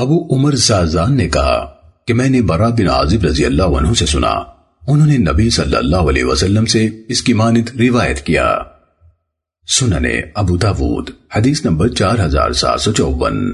ابو عمر سازان نے کہا کہ میں نے برا بن عازب رضی اللہ عنہ سے سنا۔ انہوں نے نبی صلی اللہ علیہ وسلم سے اس کی مانت روایت کیا۔ سننے ابو داود، حدیث نمبر چار ہزار سات سو چوبن